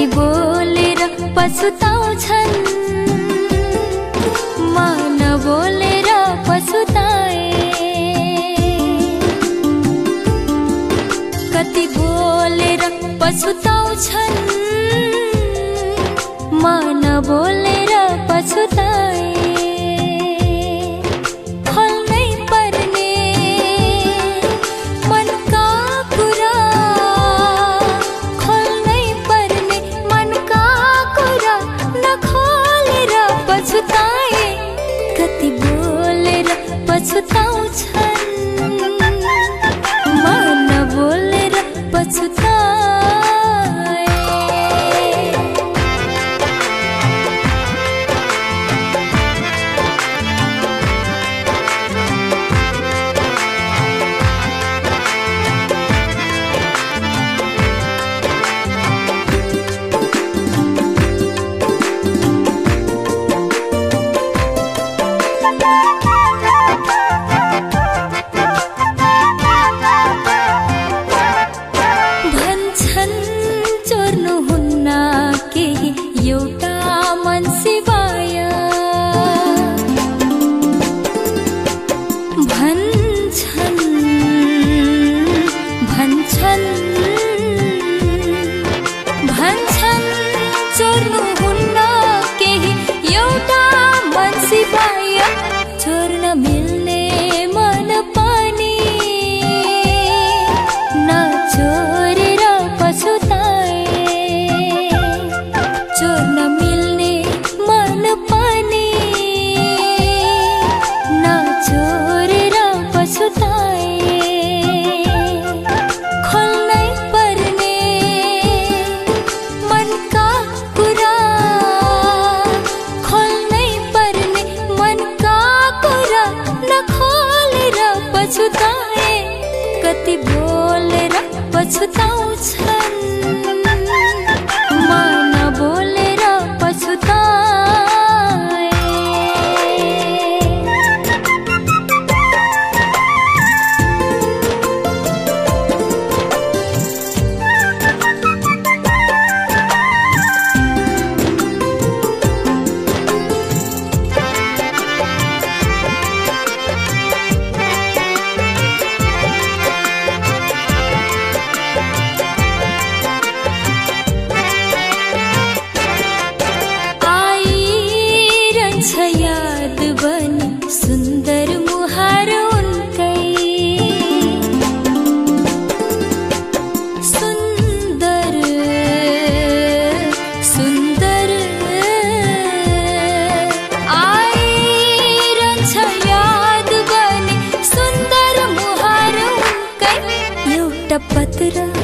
कति बोलेर पशुताउँछन् म नबोलेर पछुताए। कति बोलेर पशुताउँछन् म नबोलेर पछुताए। 就他 नखोलेर पछुताए। कति बोलेर पछुताउँछन्। टपत रहा